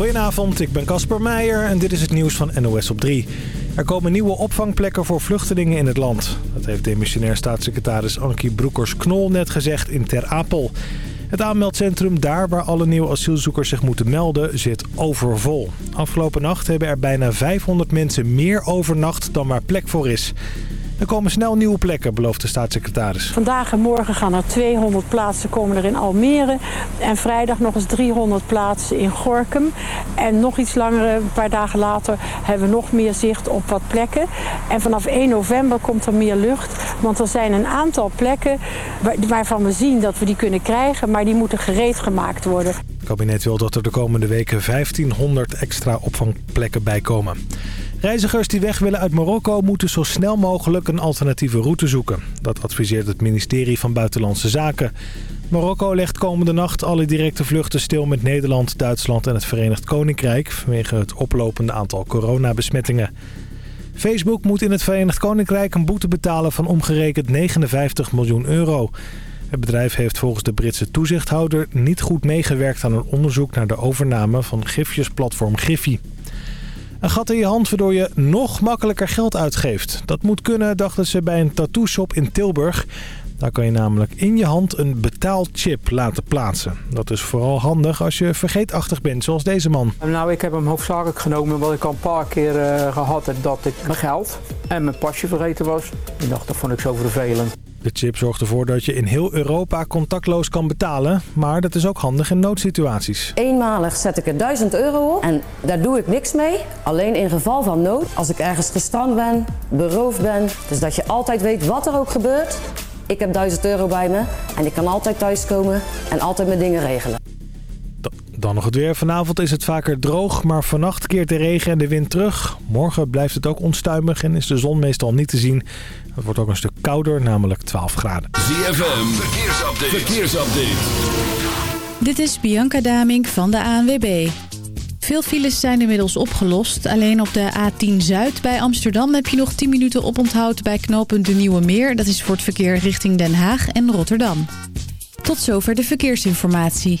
Goedenavond, ik ben Casper Meijer en dit is het nieuws van NOS op 3. Er komen nieuwe opvangplekken voor vluchtelingen in het land. Dat heeft demissionair staatssecretaris Ankie Broekers-Knol net gezegd in Ter Apel. Het aanmeldcentrum daar waar alle nieuwe asielzoekers zich moeten melden zit overvol. Afgelopen nacht hebben er bijna 500 mensen meer overnacht dan waar plek voor is. Er komen snel nieuwe plekken, belooft de staatssecretaris. Vandaag en morgen gaan er 200 plaatsen komen er in Almere. En vrijdag nog eens 300 plaatsen in Gorkum. En nog iets langer, een paar dagen later, hebben we nog meer zicht op wat plekken. En vanaf 1 november komt er meer lucht. Want er zijn een aantal plekken waarvan we zien dat we die kunnen krijgen. Maar die moeten gereed gemaakt worden. Het kabinet wil dat er de komende weken 1500 extra opvangplekken bijkomen. Reizigers die weg willen uit Marokko moeten zo snel mogelijk een alternatieve route zoeken. Dat adviseert het ministerie van Buitenlandse Zaken. Marokko legt komende nacht alle directe vluchten stil met Nederland, Duitsland en het Verenigd Koninkrijk... vanwege het oplopende aantal coronabesmettingen. Facebook moet in het Verenigd Koninkrijk een boete betalen van omgerekend 59 miljoen euro. Het bedrijf heeft volgens de Britse toezichthouder niet goed meegewerkt aan een onderzoek naar de overname van gifjesplatform Giphy. Een gat in je hand waardoor je nog makkelijker geld uitgeeft. Dat moet kunnen, dachten ze bij een tattoo shop in Tilburg. Daar kan je namelijk in je hand een betaalchip laten plaatsen. Dat is vooral handig als je vergeetachtig bent, zoals deze man. Nou, ik heb hem hoofdzakelijk genomen omdat ik al een paar keer uh, gehad heb dat ik mijn geld en mijn pasje vergeten was. Ik dacht, dat vond ik zo vervelend. De chip zorgt ervoor dat je in heel Europa contactloos kan betalen. Maar dat is ook handig in noodsituaties. Eenmalig zet ik er 1000 euro op en daar doe ik niks mee. Alleen in geval van nood, als ik ergens gestrand ben, beroofd ben. Dus dat je altijd weet wat er ook gebeurt. Ik heb 1000 euro bij me en ik kan altijd thuiskomen en altijd mijn dingen regelen. Dan nog het weer. Vanavond is het vaker droog, maar vannacht keert de regen en de wind terug. Morgen blijft het ook onstuimig en is de zon meestal niet te zien. Het wordt ook een stuk kouder, namelijk 12 graden. ZFM, verkeersupdate. verkeersupdate. Dit is Bianca Damink van de ANWB. Veel files zijn inmiddels opgelost. Alleen op de A10 Zuid bij Amsterdam heb je nog 10 minuten oponthoud bij knooppunt De Nieuwe Meer. Dat is voor het verkeer richting Den Haag en Rotterdam. Tot zover de verkeersinformatie.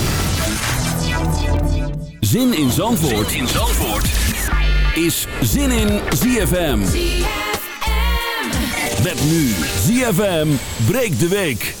Zin in Zandvoort, in Zandvoort. is Zin in ZFM. Met nu ZFM breekt de week.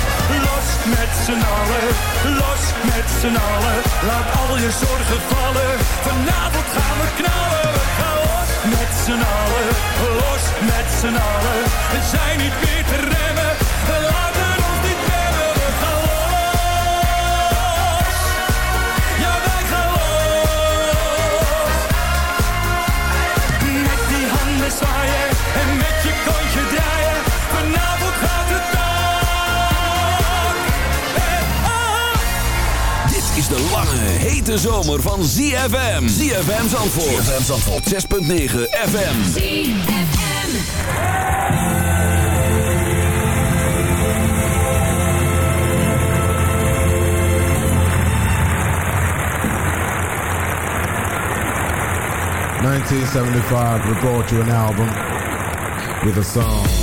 Met z'n allen. Los met z'n allen. Laat al je zorgen vallen. Vanavond gaan we knallen. Gaan los met z'n allen. Los met z'n allen. We zijn niet meer te remmen. We laten ons niet remmen. We gaan los. Ja, wij gaan los. Met die handen zwaaien en met je kontje de lange, hete zomer van ZFM. ZFM Zandvoort. ZFM Zandvoort. 6.9 FM. Nineteen seventy-five, we brought you an album with a song.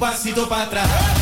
Pasito para atrás.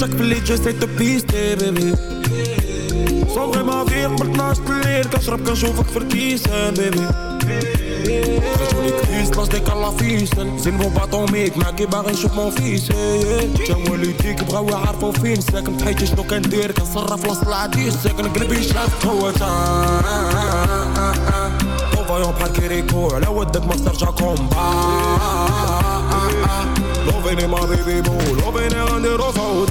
بالليل جاك بالليل جيسي تبيستي بيبي صغري ما في قبل 12 الليل كنشرب كنشوفك في الكيسان بيبي خرجولي كريس لاش ديك الله فيسن زين بو باطوميك معاكي باغي نشوف مون فيس تا والديك بغاو يعرفو فين ساكن في حياتي شنو كندير كنصرف وسط العديس ساكن قلبي شاف قوة طوفايون بحال كيريكو على ودك ما ترجع كومبا Loving in my baby boo, loving in on the road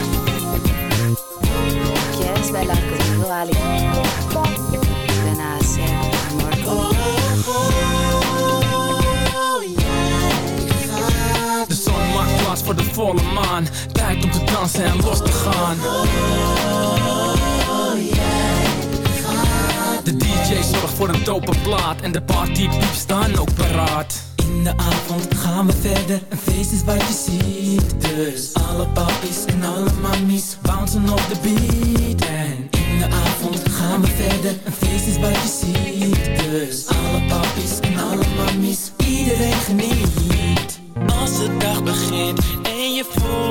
¿Quieres bailar conmigo, Ali? Ven a hacer amor conmigo. De zon maakt plaats voor de volle maan Tijd om te dansen en los te gaan Zorgt voor een dope plaat En de partypieps staan ook paraat. In de avond gaan we verder, een feest is wat je ziet. Dus alle papies en alle mammies bouncen op de beat. En in de avond gaan we verder, een feest is wat je ziet. Dus alle papies en alle mammies, iedereen geniet. Als de dag begint en je voelt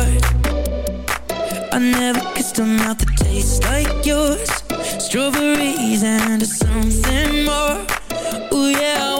heart. I never kissed a mouth that tastes like yours. Strawberries and something more. Ooh yeah,